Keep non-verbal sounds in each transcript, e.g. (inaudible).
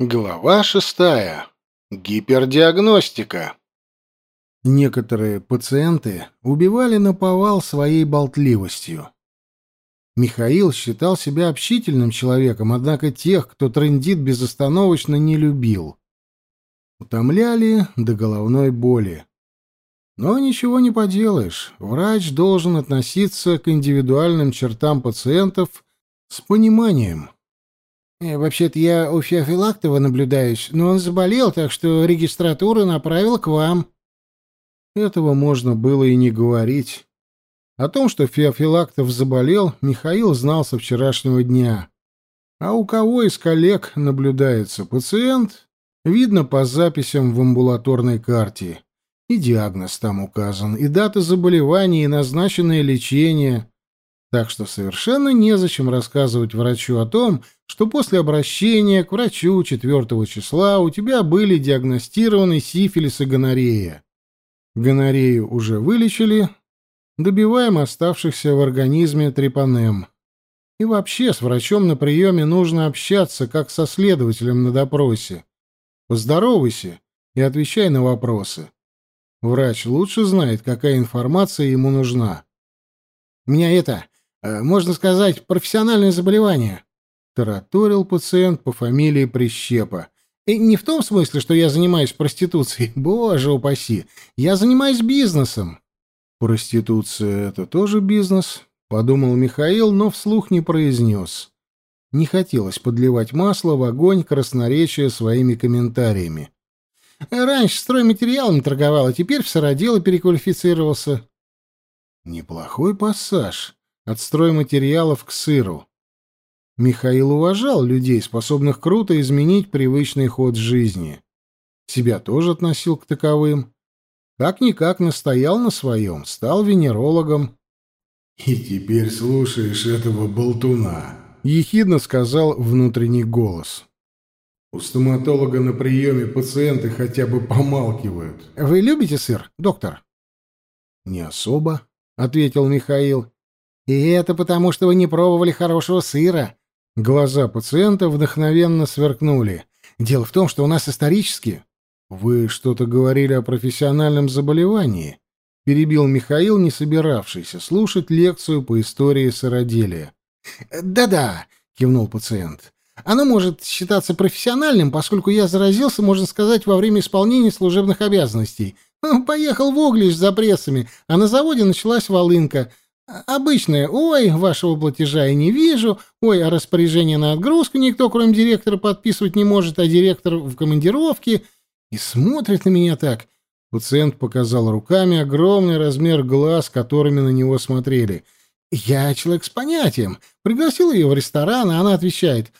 Глава шестая. Гипердиагностика. Некоторые пациенты убивали наповал своей болтливостью. Михаил считал себя общительным человеком, однако тех, кто трындит безостановочно, не любил. Утомляли до головной боли. Но ничего не поделаешь. Врач должен относиться к индивидуальным чертам пациентов с пониманием. Э, «Вообще-то я у Феофилактова наблюдаюсь, но он заболел, так что регистратура направила к вам». Этого можно было и не говорить. О том, что Феофилактов заболел, Михаил знал со вчерашнего дня. А у кого из коллег наблюдается пациент, видно по записям в амбулаторной карте. И диагноз там указан, и дата заболевания, и назначенное лечение. Так что совершенно незачем рассказывать врачу о том, что после обращения к врачу 4 числа у тебя были диагностированы сифилис и гонорея. Гонорею уже вылечили, добиваем оставшихся в организме трепанем. И вообще с врачом на приеме нужно общаться, как со следователем на допросе. Поздоровайся и отвечай на вопросы. Врач лучше знает, какая информация ему нужна. «У меня это, можно сказать, профессиональное заболевание», — тараторил пациент по фамилии Прищепа. И не в том смысле, что я занимаюсь проституцией. (laughs) Боже упаси. Я занимаюсь бизнесом. Проституция — это тоже бизнес, — подумал Михаил, но вслух не произнес. Не хотелось подливать масло в огонь красноречия своими комментариями. Раньше стройматериалами торговал, а теперь в сыродело переквалифицировался. Неплохой пассаж от стройматериалов к сыру. Михаил уважал людей, способных круто изменить привычный ход жизни. Себя тоже относил к таковым. Как-никак настоял на своем, стал венерологом. «И теперь слушаешь этого болтуна», — ехидно сказал внутренний голос. «У стоматолога на приеме пациенты хотя бы помалкивают». «Вы любите сыр, доктор?» «Не особо», — ответил Михаил. И это потому, что вы не пробовали хорошего сыра. Глаза пациента вдохновенно сверкнули. Дело в том, что у нас исторически... Вы что-то говорили о профессиональном заболевании? Перебил Михаил, не собиравшийся слушать лекцию по истории сыроделия. «Да-да», — кивнул пациент. «Оно может считаться профессиональным, поскольку я заразился, можно сказать, во время исполнения служебных обязанностей. Поехал в Углич за прессами, а на заводе началась волынка. Обычное «Ой, вашего платежа я не вижу», «Ой, а распоряжение на отгрузку никто, кроме директора, подписывать не может, а директор в командировке». И смотрит на меня так. Пациент показал руками огромный размер глаз, которыми на него смотрели. «Я человек с понятием. Пригласил ее в ресторан, а она отвечает,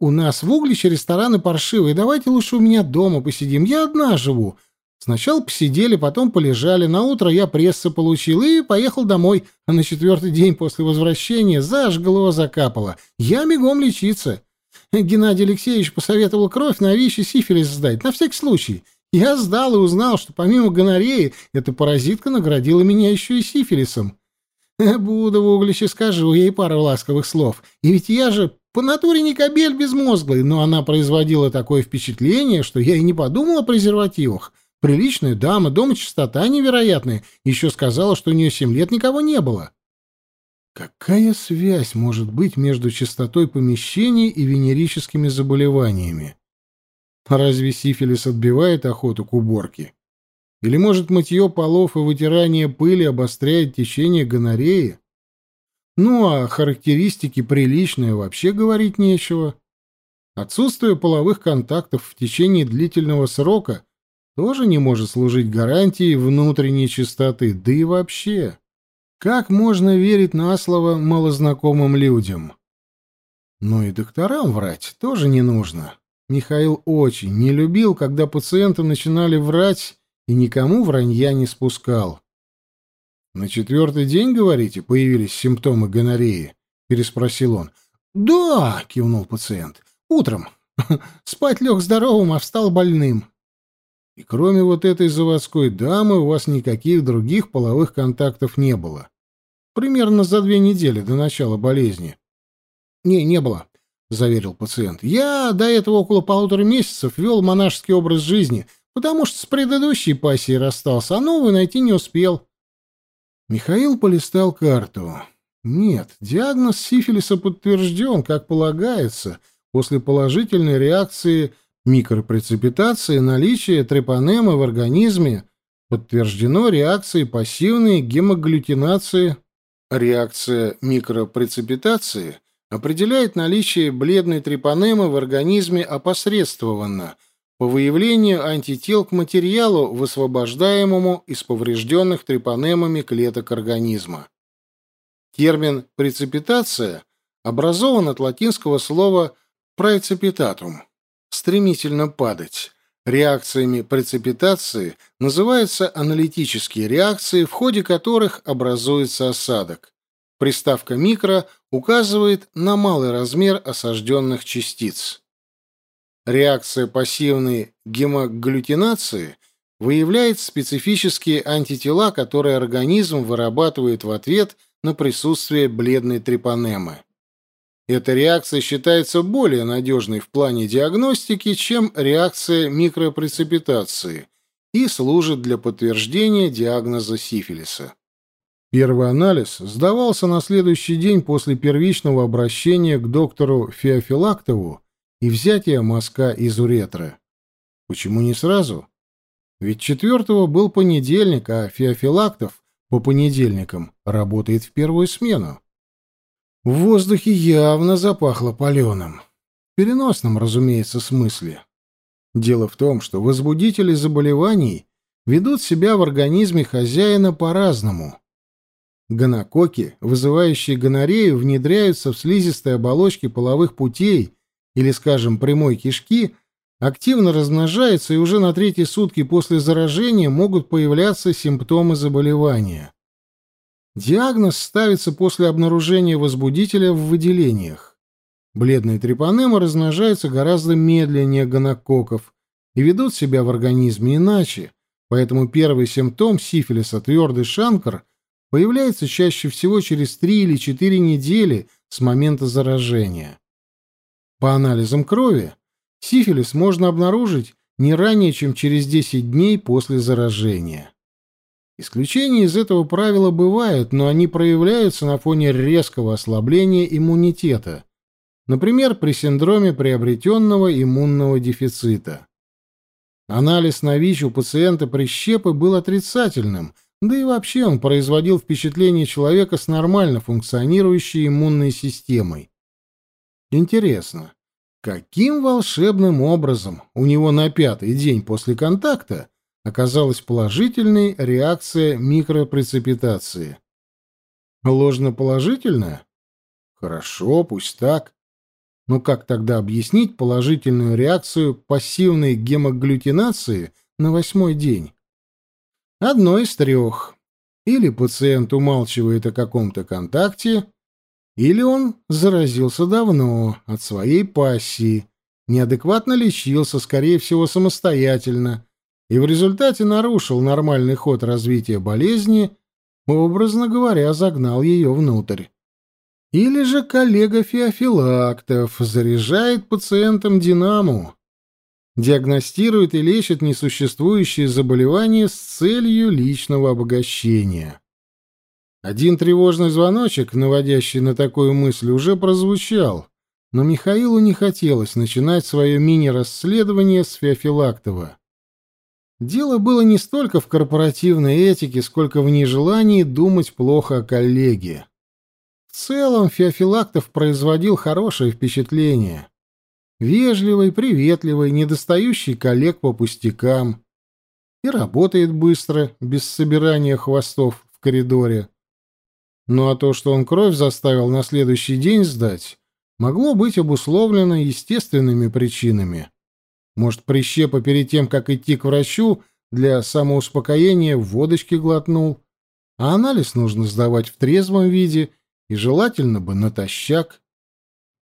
«У нас в Угличе рестораны паршивые, давайте лучше у меня дома посидим, я одна живу». Сначала посидели, потом полежали. На утро я прессы получил и поехал домой. А на четвертый день после возвращения зажгло закапало. Я бегом лечиться. Геннадий Алексеевич посоветовал кровь на ВИЧ и сифилис сдать, на всякий случай. Я сдал и узнал, что помимо гонореи, эта паразитка наградила меня еще и сифилисом. Буду в углище скажу ей пару ласковых слов. И ведь я же по натуре не кобель безмозглый, но она производила такое впечатление, что я и не подумал о презервативах. Приличная дама, дома чистота невероятная. Еще сказала, что у нее семь лет никого не было. Какая связь может быть между чистотой помещений и венерическими заболеваниями? Разве сифилис отбивает охоту к уборке? Или, может, мытье полов и вытирание пыли обостряет течение гонореи? Ну, а характеристики приличные вообще говорить нечего. Отсутствие половых контактов в течение длительного срока тоже не может служить гарантией внутренней чистоты, да и вообще. Как можно верить на слово малознакомым людям? Но и докторам врать тоже не нужно. Михаил очень не любил, когда пациенты начинали врать, и никому вранья не спускал. «На четвертый день, говорите, появились симптомы гонореи?» — переспросил он. «Да», — кивнул пациент, — «утром. (laughs) Спать лег здоровым, а встал больным. И кроме вот этой заводской дамы у вас никаких других половых контактов не было. Примерно за две недели до начала болезни. Не, не было. заверил пациент. «Я до этого около полутора месяцев вел монашеский образ жизни, потому что с предыдущей пассией расстался, а новую найти не успел». Михаил полистал карту. Нет, диагноз сифилиса подтвержден, как полагается, после положительной реакции микропрецепитации наличия трепанемы в организме подтверждено реакцией пассивной гемоглютинации. Реакция микропрецепитации определяет наличие бледной трепанемы в организме опосредствованно по выявлению антител к материалу, высвобождаемому из поврежденных трепанемами клеток организма. Термин «прецепитация» образован от латинского слова «praecipitatum» — «стремительно падать». Реакциями прецепитации называются аналитические реакции, в ходе которых образуется осадок. Приставка «микро» указывает на малый размер осажденных частиц. Реакция пассивной гемоглютинации выявляет специфические антитела, которые организм вырабатывает в ответ на присутствие бледной трепанемы. Эта реакция считается более надежной в плане диагностики, чем реакция микропрецепитации и служит для подтверждения диагноза сифилиса. Первый анализ сдавался на следующий день после первичного обращения к доктору Феофилактову и взятия мазка из уретры. Почему не сразу? Ведь четвертого был понедельник, а Феофилактов по понедельникам работает в первую смену. В воздухе явно запахло паленым. В переносном, разумеется, смысле. Дело в том, что возбудители заболеваний ведут себя в организме хозяина по-разному. Гонококи, вызывающие гонорею, внедряются в слизистые оболочки половых путей или, скажем, прямой кишки, активно размножаются и уже на третьи сутки после заражения могут появляться симптомы заболевания. Диагноз ставится после обнаружения возбудителя в выделениях. Бледные трепанемы размножаются гораздо медленнее гонококков и ведут себя в организме иначе, поэтому первый симптом сифилиса, твердый шанкар, появляется чаще всего через 3 или 4 недели с момента заражения. По анализам крови сифилис можно обнаружить не ранее, чем через 10 дней после заражения. Исключения из этого правила бывают, но они проявляются на фоне резкого ослабления иммунитета, например, при синдроме приобретенного иммунного дефицита. Анализ на ВИЧ у пациента прищепы был отрицательным, да и вообще он производил впечатление человека с нормально функционирующей иммунной системой. Интересно, каким волшебным образом у него на пятый день после контакта оказалась положительной реакция микропрецепитации. Ложноположительная? Хорошо, пусть так. Но как тогда объяснить положительную реакцию пассивной гемоглютинации на восьмой день? Одно из трех. Или пациент умалчивает о каком-то контакте, или он заразился давно от своей пассии, неадекватно лечился, скорее всего, самостоятельно, и в результате нарушил нормальный ход развития болезни, образно говоря, загнал ее внутрь. Или же коллега Феофилактов заряжает пациентам динаму, диагностирует и лечит несуществующие заболевания с целью личного обогащения. Один тревожный звоночек, наводящий на такую мысль, уже прозвучал, но Михаилу не хотелось начинать свое мини-расследование с Феофилактова. Дело было не столько в корпоративной этике, сколько в нежелании думать плохо о коллеге. В целом Феофилактов производил хорошее впечатление. Вежливый, приветливый, недостающий коллег по пустякам. И работает быстро, без собирания хвостов в коридоре. Ну а то, что он кровь заставил на следующий день сдать, могло быть обусловлено естественными причинами. Может, прищепа перед тем, как идти к врачу, для самоуспокоения водочки глотнул. А анализ нужно сдавать в трезвом виде и желательно бы натощак.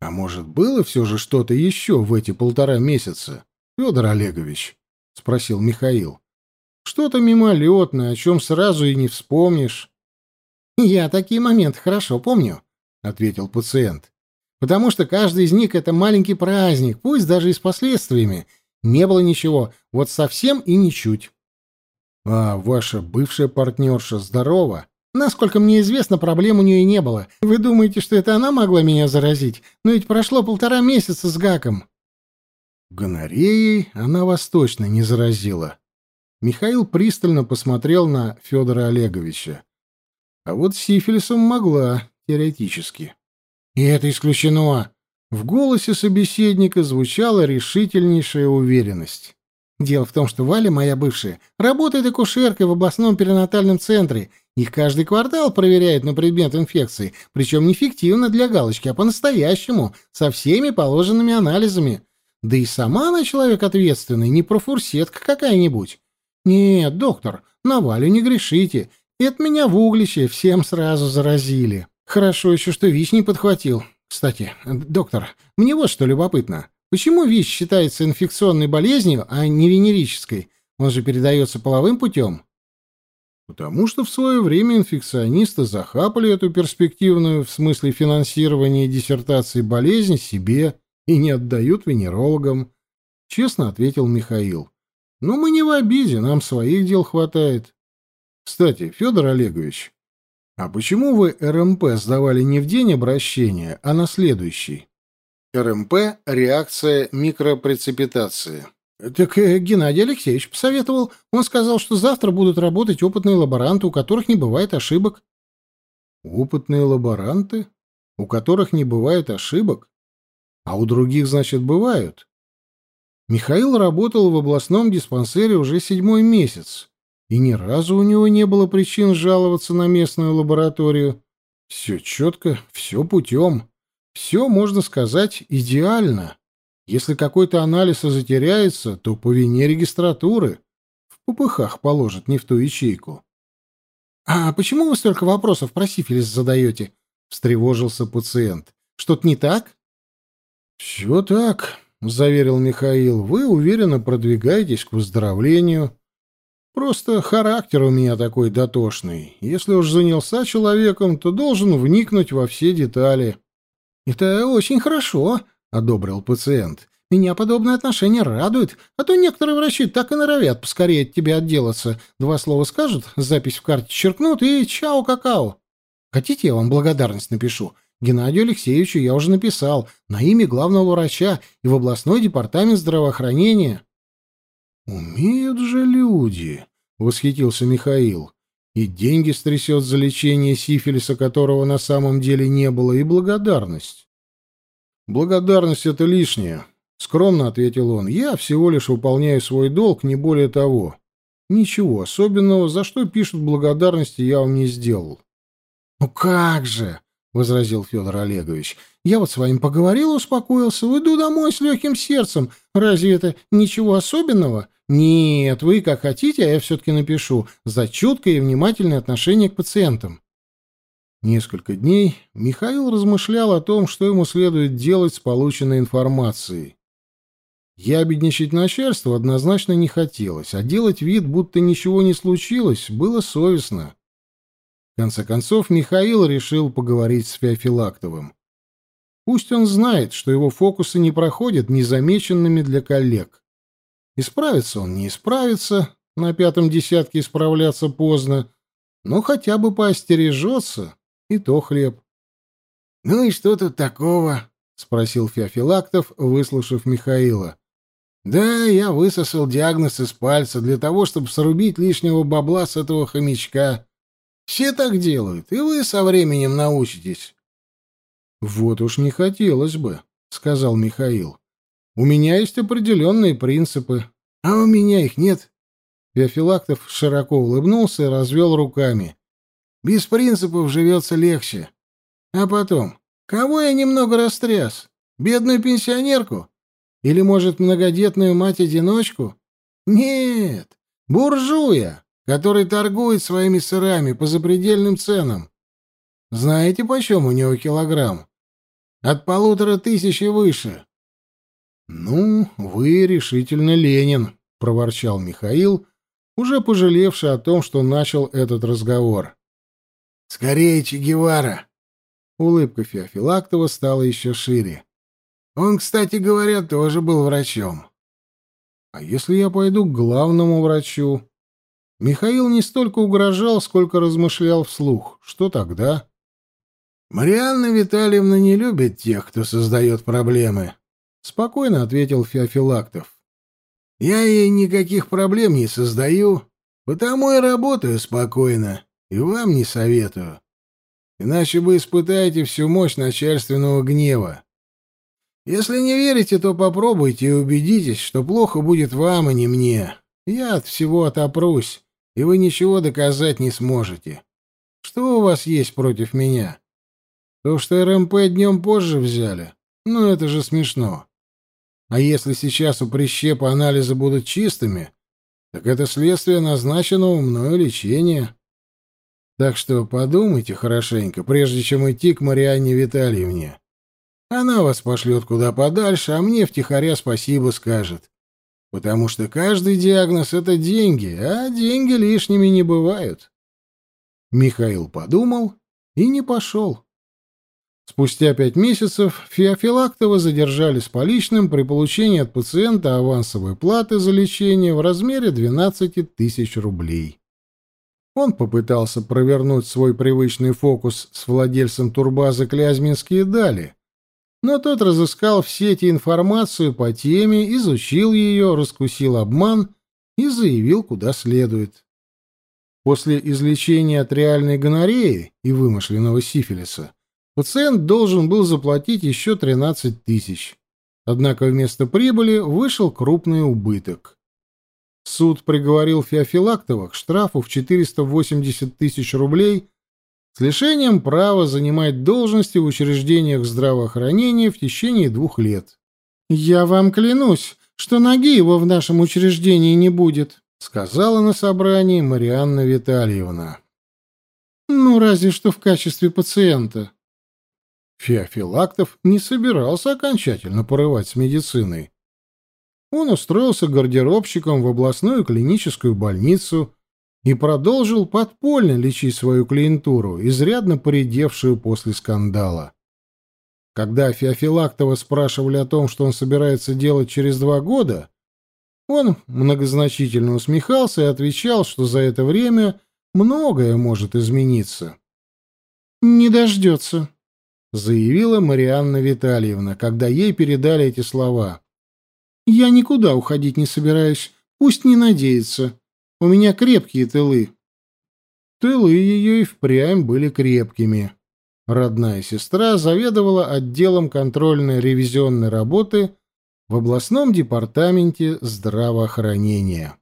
А может, было все же что-то еще в эти полтора месяца, Федор Олегович? — спросил Михаил. — Что-то мимолетное, о чем сразу и не вспомнишь. — Я такие моменты хорошо помню, — ответил пациент. Потому что каждый из них — это маленький праздник, пусть даже и с последствиями. Не было ничего, вот совсем и ничуть. А ваша бывшая партнерша здорова? Насколько мне известно, проблем у нее не было. Вы думаете, что это она могла меня заразить? Но ведь прошло полтора месяца с гаком. Гонореей она вас точно не заразила. Михаил пристально посмотрел на Федора Олеговича. А вот сифилисом могла, теоретически. И это исключено. В голосе собеседника звучала решительнейшая уверенность. Дело в том, что Валя, моя бывшая, работает акушеркой в областном перинатальном центре. Их каждый квартал проверяют на предмет инфекции, причем не фиктивно для галочки, а по-настоящему, со всеми положенными анализами. Да и сама она человек ответственный, не профурсетка какая-нибудь. Нет, доктор, на Валю не грешите. Это меня в углище всем сразу заразили. Хорошо еще, что ВИЧ не подхватил. Кстати, доктор, мне вот что любопытно. Почему ВИЧ считается инфекционной болезнью, а не венерической? Он же передается половым путем. Потому что в свое время инфекционисты захапали эту перспективную в смысле финансирования диссертации болезнь себе и не отдают венерологам, честно ответил Михаил. Но мы не в обиде, нам своих дел хватает. Кстати, Федор Олегович, а почему вы РМП сдавали не в день обращения, а на следующий? РМП – реакция микропрецепитации. Так э, Геннадий Алексеевич посоветовал. Он сказал, что завтра будут работать опытные лаборанты, у которых не бывает ошибок. Опытные лаборанты? У которых не бывает ошибок? А у других, значит, бывают? Михаил работал в областном диспансере уже седьмой месяц, и ни разу у него не было причин жаловаться на местную лабораторию. Все четко, все путем. Все, можно сказать, идеально. Если какой-то анализ затеряется, то по вине регистратуры. В ППХ положат не в ту ячейку. — А почему вы столько вопросов про сифилис задаете? — встревожился пациент. — Что-то не так? — Все так, — заверил Михаил. — Вы уверенно продвигаетесь к выздоровлению. Просто характер у меня такой дотошный. Если уж занялся человеком, то должен вникнуть во все детали. — «Это очень хорошо», — одобрил пациент. «Меня подобное отношение радует, а то некоторые врачи так и норовят поскорее от тебя отделаться. Два слова скажут, запись в карте черкнут и чао-какао. Хотите, я вам благодарность напишу? Геннадию Алексеевичу я уже написал, на имя главного врача и в областной департамент здравоохранения». «Умеют же люди», — восхитился Михаил. И деньги стрясет за лечение сифилиса, которого на самом деле не было, и благодарность. «Благодарность — это лишнее», — скромно ответил он. «Я всего лишь выполняю свой долг, не более того. Ничего особенного, за что пишут благодарности, я вам не сделал». «Ну как же!» — возразил Федор Олегович. «Я вот с вами поговорил, успокоился, уйду домой с легким сердцем. Разве это ничего особенного? Нет, вы как хотите, а я все-таки напишу. За чуткое и внимательное отношение к пациентам». Несколько дней Михаил размышлял о том, что ему следует делать с полученной информацией. Ябедничать начальству однозначно не хотелось, а делать вид, будто ничего не случилось, было совестно. В конце концов, Михаил решил поговорить с Феофилактовым. Пусть он знает, что его фокусы не проходят незамеченными для коллег. Исправится он не исправится, на пятом десятке исправляться поздно, но хотя бы поостережется, и то хлеб. — Ну и что тут такого? — спросил Феофилактов, выслушав Михаила. — Да, я высосал диагноз из пальца для того, чтобы срубить лишнего бабла с этого хомячка. Все так делают, и вы со временем научитесь. Вот уж не хотелось бы, сказал Михаил. У меня есть определенные принципы. А у меня их нет. Феофилактов широко улыбнулся и развел руками. Без принципов живется легче. А потом, кого я немного растряс? Бедную пенсионерку? Или, может, многодетную мать-одиночку? Нет, буржуя который торгует своими сырами по запредельным ценам. Знаете, почем у него килограмм? От полутора тысяч и выше. — Ну, вы решительно Ленин, — проворчал Михаил, уже пожалевший о том, что начал этот разговор. — Скорее, Че Гевара. Улыбка Феофилактова стала еще шире. Он, кстати говоря, тоже был врачом. А если я пойду к главному врачу? Михаил не столько угрожал, сколько размышлял вслух. Что тогда? Марианна Витальевна не любит тех, кто создает проблемы, спокойно ответил Феофилактов. Я ей никаких проблем не создаю, потому и работаю спокойно, и вам не советую. Иначе вы испытаете всю мощь начальственного гнева. Если не верите, то попробуйте и убедитесь, что плохо будет вам, а не мне. Я от всего отопрусь, и вы ничего доказать не сможете. Что у вас есть против меня? То, что РМП днем позже взяли? Ну, это же смешно. А если сейчас у прищепа анализы будут чистыми, так это следствие назначенного мною лечения. Так что подумайте хорошенько, прежде чем идти к Марианне Витальевне. Она вас пошлет куда подальше, а мне втихаря спасибо скажет. Потому что каждый диагноз — это деньги, а деньги лишними не бывают. Михаил подумал и не пошел. Спустя пять месяцев Феофилактова задержали с поличным при получении от пациента авансовой платы за лечение в размере 12 тысяч рублей. Он попытался провернуть свой привычный фокус с владельцем турбазы «Клязьминские дали», но тот разыскал в сети информацию по теме, изучил ее, раскусил обман и заявил, куда следует. После излечения от реальной гонореи и вымышленного сифилиса пациент должен был заплатить еще 13 тысяч. Однако вместо прибыли вышел крупный убыток. Суд приговорил Феофилактова к штрафу в 480 тысяч рублей с лишением права занимать должности в учреждениях здравоохранения в течение двух лет. «Я вам клянусь, что ноги его в нашем учреждении не будет», сказала на собрании Марианна Витальевна. «Ну, разве что в качестве пациента». Феофилактов не собирался окончательно порывать с медициной. Он устроился гардеробщиком в областную клиническую больницу и продолжил подпольно лечить свою клиентуру, изрядно поредевшую после скандала. Когда Феофилактова спрашивали о том, что он собирается делать через два года, он многозначительно усмехался и отвечал, что за это время многое может измениться. «Не дождется», — заявила Марианна Витальевна, когда ей передали эти слова. «Я никуда уходить не собираюсь, пусть не надеется. У меня крепкие тылы». Тылы ее и впрямь были крепкими. Родная сестра заведовала отделом контрольной ревизионной работы в областном департаменте здравоохранения.